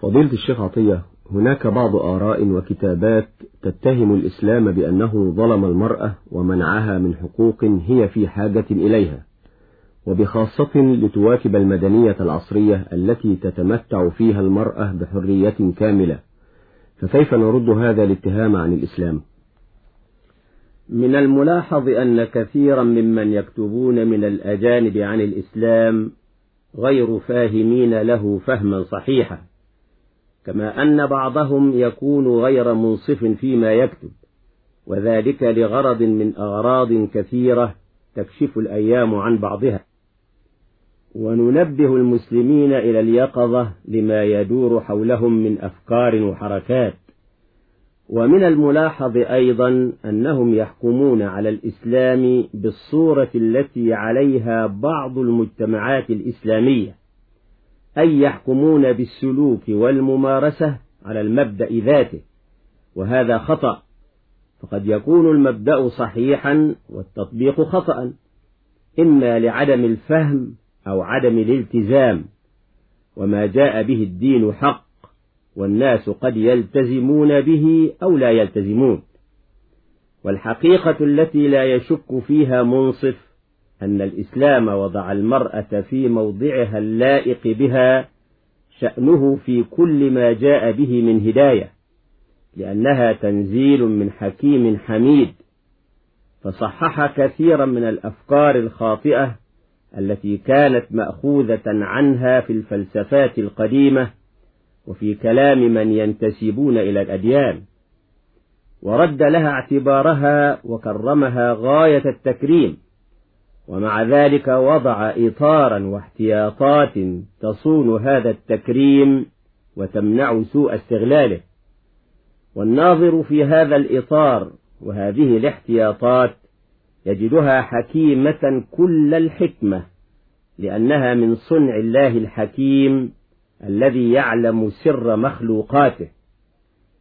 فضيلة الشيخ عطية هناك بعض آراء وكتابات تتهم الإسلام بأنه ظلم المرأة ومنعها من حقوق هي في حاجة إليها وبخاصة لتواكب المدنية العصرية التي تتمتع فيها المرأة بحرية كاملة فكيف نرد هذا الاتهام عن الإسلام؟ من الملاحظ أن كثيرا ممن يكتبون من الأجانب عن الإسلام غير فاهمين له فهما صحيحا. كما أن بعضهم يكون غير منصف فيما يكتب وذلك لغرض من أغراض كثيرة تكشف الأيام عن بعضها. وننبه المسلمين إلى اليقظة لما يدور حولهم من أفكار وحركات. ومن الملاحظ أيضا أنهم يحكمون على الإسلام بالصورة التي عليها بعض المجتمعات الإسلامية. أي يحكمون بالسلوك والممارسة على المبدأ ذاته وهذا خطأ. فقد يكون المبدأ صحيحا والتطبيق خطأ إما لعدم الفهم أو عدم الالتزام وما جاء به الدين حق والناس قد يلتزمون به أو لا يلتزمون. والحقيقة التي لا يشك فيها منصف أن الإسلام وضع المرأة في موضعها اللائق بها شأنه في كل ما جاء به من هداية لأنها تنزيل من حكيم حميد فصحح كثيرا من الأفكار الخاطئة التي كانت مأخوذة عنها في الفلسفات القديمة وفي كلام من ينتسبون إلى الأديان. ورد لها اعتبارها وكرمها غاية التكريم. ومع ذلك وضع إطارا واحتياطات تصون هذا التكريم وتمنع سوء استغلاله. والناظر في هذا الإطار وهذه الاحتياطات يجدها حكيمة كل الحكمة لأنها من صنع الله الحكيم الذي يعلم سر مخلوقاته.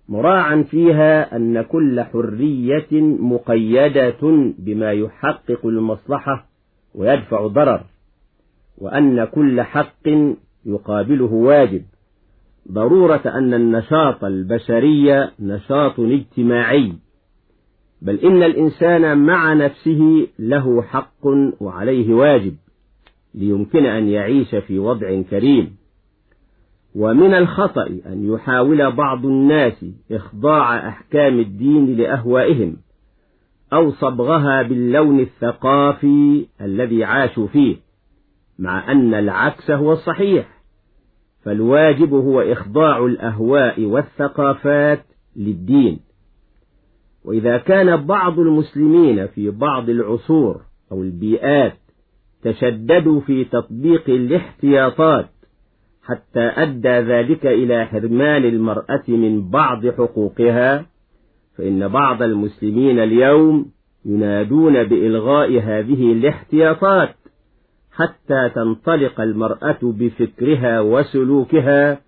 مراعا فيها أن كل حرية مقيدة بما يحقق المصلحة ويدفع ضرر وأن كل حق يقابله واجب. ضرورة أن النشاط البشري نشاط اجتماعي بل إن الإنسان مع نفسه له حق وعليه واجب ليمكن أن يعيش في وضع كريم. ومن الخطأ أن يحاول بعض الناس إخضاع أحكام الدين لأهوائهم. أو صبغها باللون الثقافي الذي عاشوا فيه مع أن العكس هو الصحيح فالواجب هو إخضاع الأهواء والثقافات للدين. وإذا كان بعض المسلمين في بعض العصور أو البيئات تشددوا في تطبيق الاحتياطات حتى أدى ذلك إلى حرمان المرأة من بعض حقوقها فإن بعض المسلمين اليوم ينادون بإلغاء هذه الاحتياطات حتى تنطلق المرأة بفكرها وسلوكها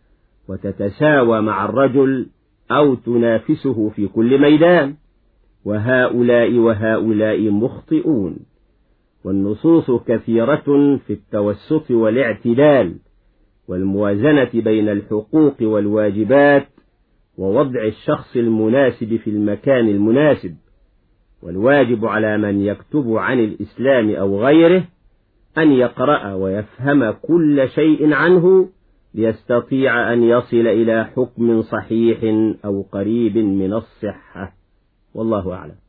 وتتساوى مع الرجل أو تنافسه في كل ميدان. وهؤلاء وهؤلاء مخطئون. والنصوص كثيرة في التوسط والاعتدال والموازنة بين الحقوق والواجبات ووضع الشخص المناسب في المكان المناسب والواجب على من يكتب عن الإسلام أو غيره أن يقرأ ويفهم كل شيء عنه ليستطيع أن يصل إلى حكم صحيح أو قريب من الصحة. والله أعلم.